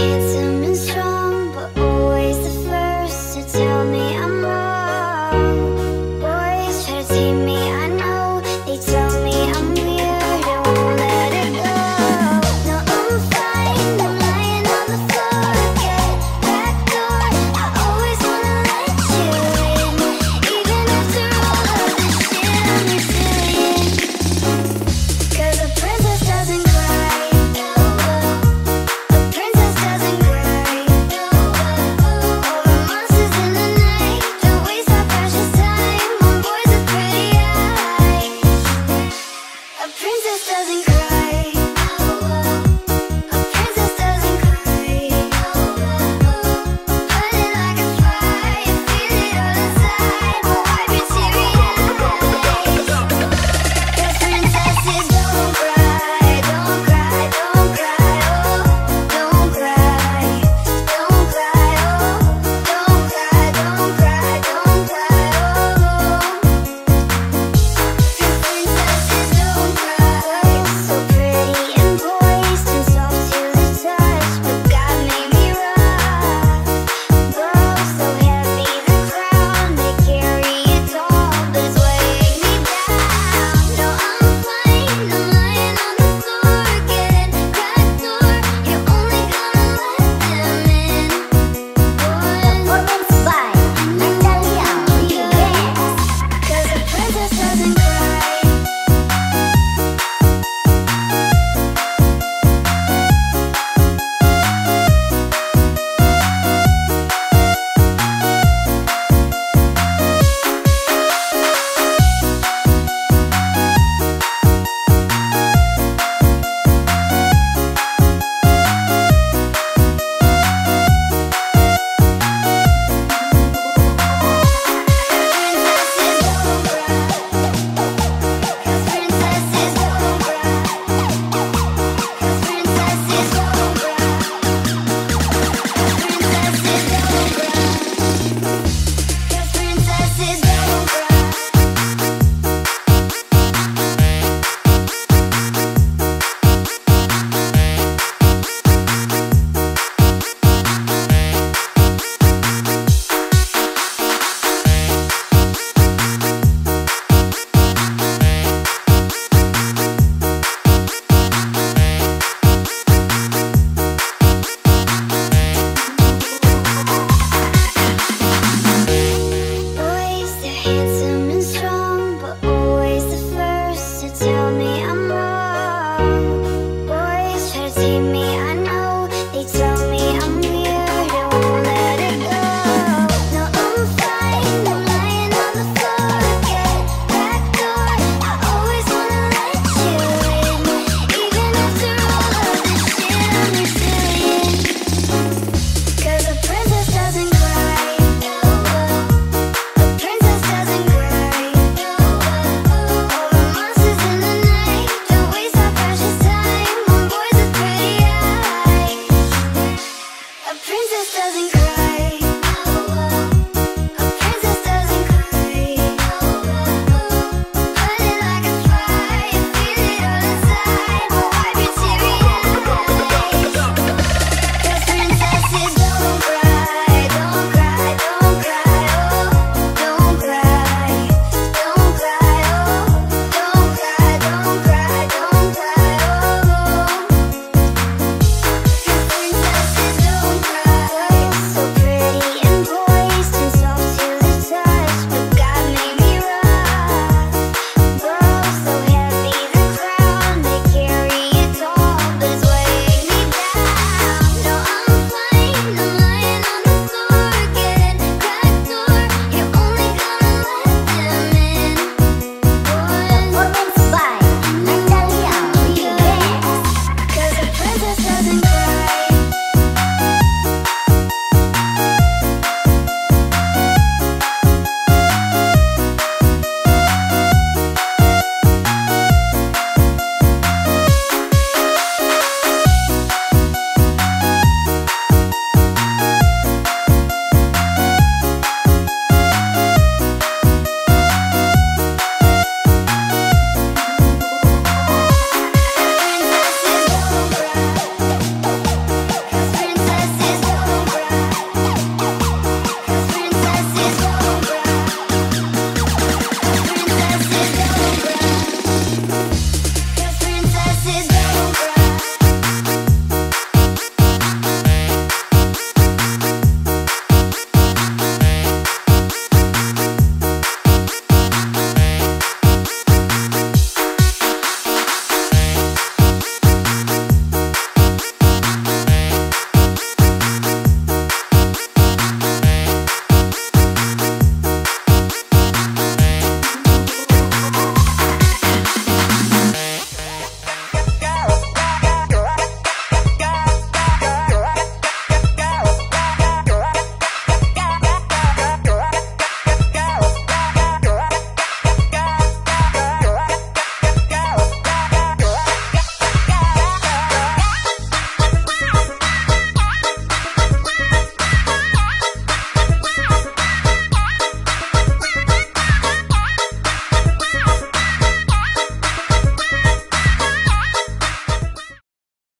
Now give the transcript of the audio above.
It's